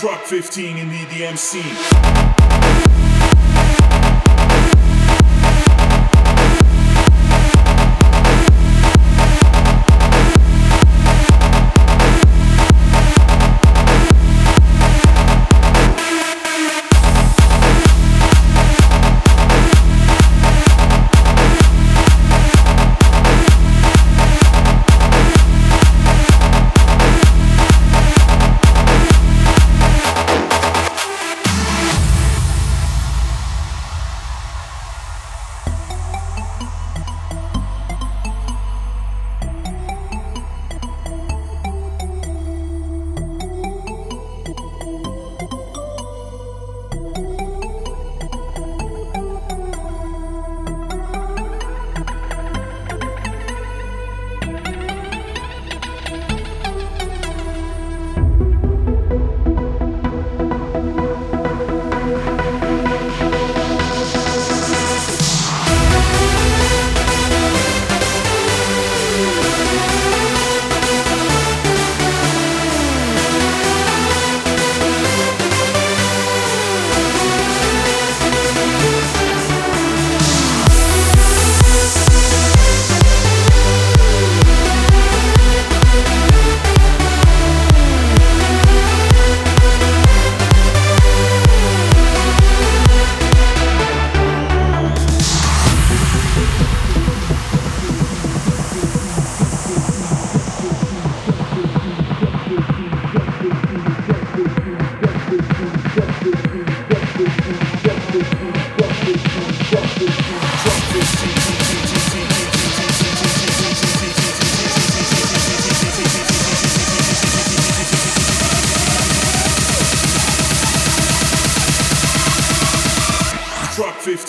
Drop 15 in the EDM scene.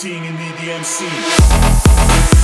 15 in the scene.